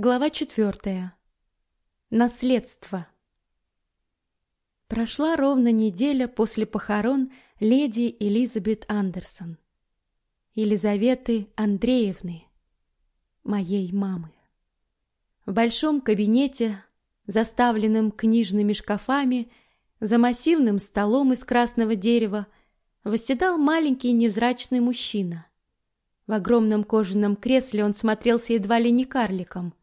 Глава четвертая. Наследство. Прошла ровно неделя после похорон леди Элизабет Андерсон, Елизаветы Андреевны, моей мамы. В большом кабинете, заставленном книжными шкафами, за массивным столом из красного дерева, восседал маленький невзрачный мужчина. В огромном кожаном кресле он смотрелся едва ли не карликом.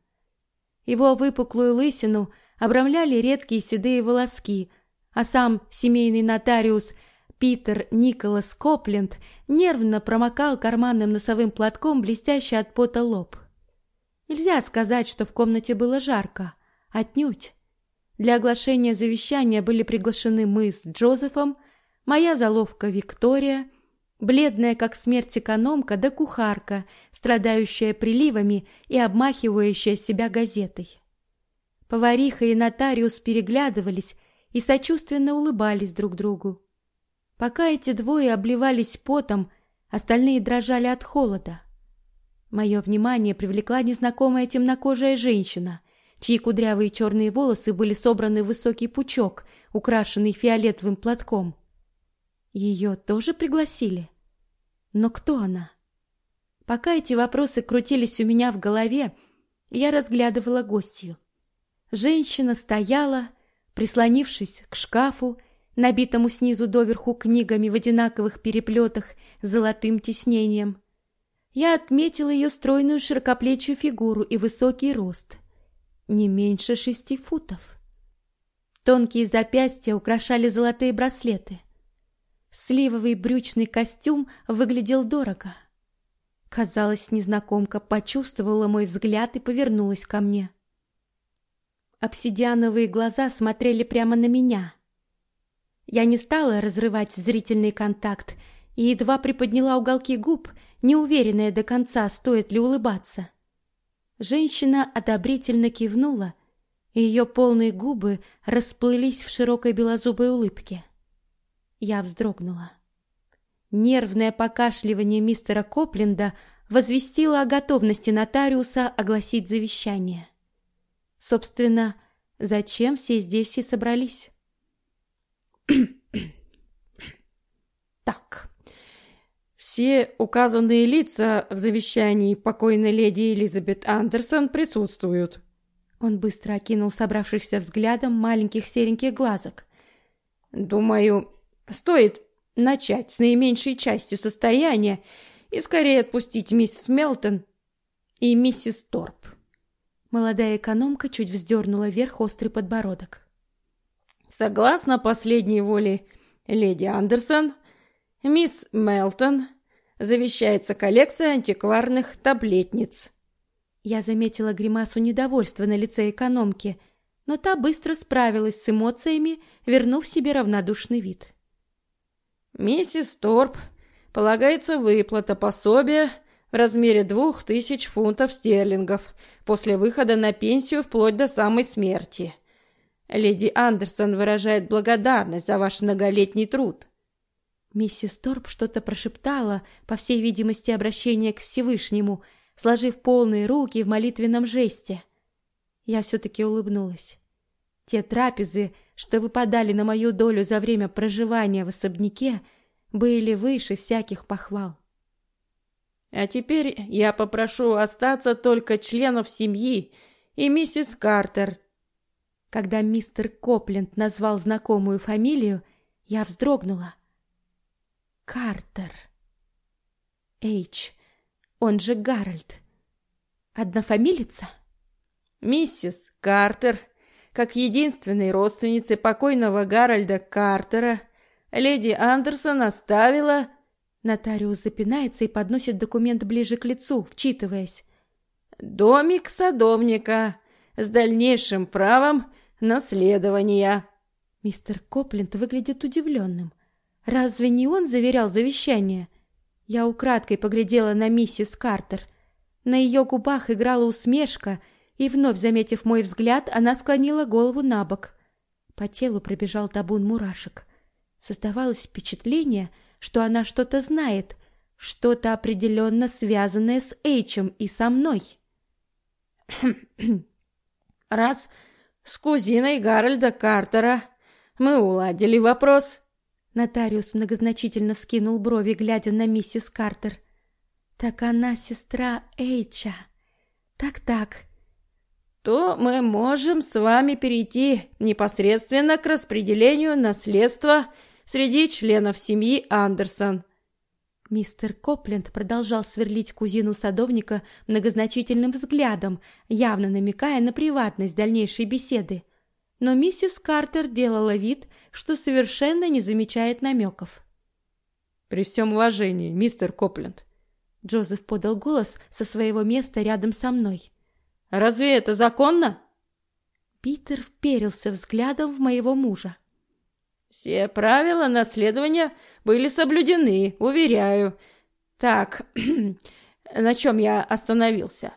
Его выпуклую лысину обрамляли редкие седые волоски, а сам семейный нотариус Питер Николас Копленд нервно промокал карманным носовым платком блестящий от пота лоб. Нельзя сказать, что в комнате было жарко, отнюдь. Для оглашения завещания были приглашены мы с Джозефом, моя заловка Виктория бледная как смерть экономка да кухарка, страдающая приливами и обмахивающая себя газетой. Повариха и нотариус переглядывались и сочувственно улыбались друг другу. Пока эти двое обливались потом, остальные дрожали от холода. Мое внимание привлекла незнакомая темнокожая женщина, чьи кудрявые черные волосы были собраны в высокий пучок, украшенный фиолетовым платком. Ее тоже пригласили? Но кто она? Пока эти вопросы крутились у меня в голове, я разглядывала гостью. Женщина стояла, прислонившись к шкафу, набитому снизу доверху книгами в одинаковых переплетах с золотым тиснением. Я отметила ее стройную широкоплечью фигуру и высокий рост, не меньше шести футов. Тонкие запястья украшали золотые браслеты. Сливовый брючный костюм выглядел дорого. Казалось, незнакомка почувствовала мой взгляд и повернулась ко мне. Обсидиановые глаза смотрели прямо на меня. Я не стала разрывать зрительный контакт и едва приподняла уголки губ, неуверенная до конца, стоит ли улыбаться. Женщина одобрительно кивнула, и ее полные губы расплылись в широкой белозубой улыбке. Я вздрогнула. Нервное покашливание мистера Копленда возвестило о готовности нотариуса огласить завещание. Собственно, зачем все здесь и собрались? Так. Все указанные лица в завещании покойной леди Элизабет Андерсон присутствуют. Он быстро окинул собравшихся взглядом маленьких сереньких глазок. Думаю, Стоит начать с наименьшей части состояния и скорее отпустить мисс Мелтон и миссис Торп. Молодая экономка чуть вздернула вверх острый подбородок. Согласно последней воле леди Андерсон, мисс Мелтон завещается коллекция антикварных таблетниц. Я заметила гримасу недовольства на лице экономки, но та быстро справилась с эмоциями, вернув себе равнодушный вид. Миссис Торп полагается выплата пособия в размере двух тысяч фунтов стерлингов после выхода на пенсию вплоть до самой смерти. Леди Андерсон выражает благодарность за ваш многолетний труд. Миссис Торп что-то прошептала, по всей видимости, обращение к Всевышнему, сложив полные руки в молитвенном жесте. Я все-таки улыбнулась. Те трапезы, что выпадали на мою долю за время проживания в особняке, были выше всяких похвал. А теперь я попрошу остаться только членов семьи и миссис Картер. Когда мистер Копленд назвал знакомую фамилию, я вздрогнула. Картер. Эйч, он же Гарольд. Однофамилица? Миссис Картер как единственной родственнице покойного Гарольда Картера, леди Андерсон оставила... Нотариус запинается и подносит документ ближе к лицу, вчитываясь. «Домик садовника с дальнейшим правом наследования». Мистер Копленд выглядит удивленным. Разве не он заверял завещание? Я украдкой поглядела на миссис Картер. На ее губах играла усмешка — и вновь заметив мой взгляд, она склонила голову на бок. По телу пробежал табун мурашек. Создавалось впечатление, что она что-то знает, что-то определенно связанное с Эйчем и со мной. Раз с кузиной Гарольда Картера мы уладили вопрос. Нотариус многозначительно вскинул брови, глядя на миссис Картер. Так она сестра Эйча. Так-так. То мы можем с вами перейти непосредственно к распределению наследства среди членов семьи Андерсон. Мистер Копленд продолжал сверлить кузину садовника многозначительным взглядом, явно намекая на приватность дальнейшей беседы. Но миссис Картер делала вид, что совершенно не замечает намеков. «При всем уважении, мистер Копленд», — Джозеф подал голос со своего места рядом со мной. «Разве это законно?» Питер вперился взглядом в моего мужа. Все правила наследования были соблюдены, уверяю. Так, на чем я остановился?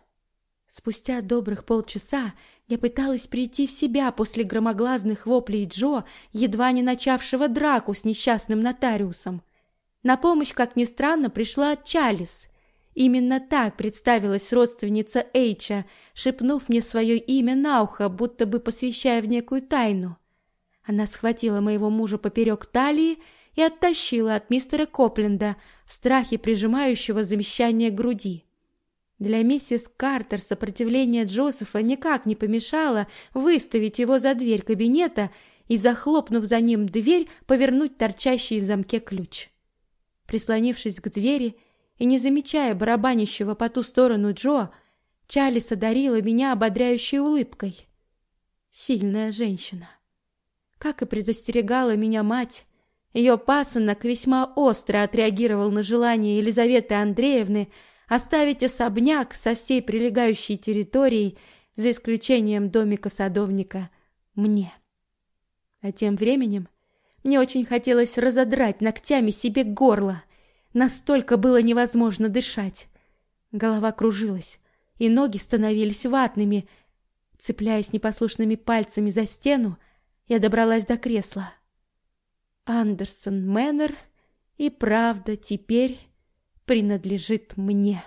Спустя добрых полчаса я пыталась прийти в себя после громогласных воплей Джо, едва не начавшего драку с несчастным нотариусом. На помощь, как ни странно, пришла Чалис. Именно так представилась родственница Эйча, шепнув мне свое имя на ухо, будто бы посвящая в некую тайну. Она схватила моего мужа поперек талии и оттащила от мистера Копленда в страхе прижимающего замещание груди. Для миссис Картер сопротивление Джозефа никак не помешало выставить его за дверь кабинета и, захлопнув за ним дверь, повернуть торчащий в замке ключ. Прислонившись к двери и не замечая барабанящего по ту сторону Джо, Чалис одарила меня ободряющей улыбкой. Сильная женщина. Как и предостерегала меня мать, ее пасынок весьма остро отреагировал на желание Елизаветы Андреевны оставить особняк со всей прилегающей территорией, за исключением домика садовника, мне. А тем временем мне очень хотелось разодрать ногтями себе горло. Настолько было невозможно дышать. Голова кружилась, и ноги становились ватными. Цепляясь непослушными пальцами за стену, я добралась до кресла. Андерсон Мэннер и правда теперь принадлежит мне.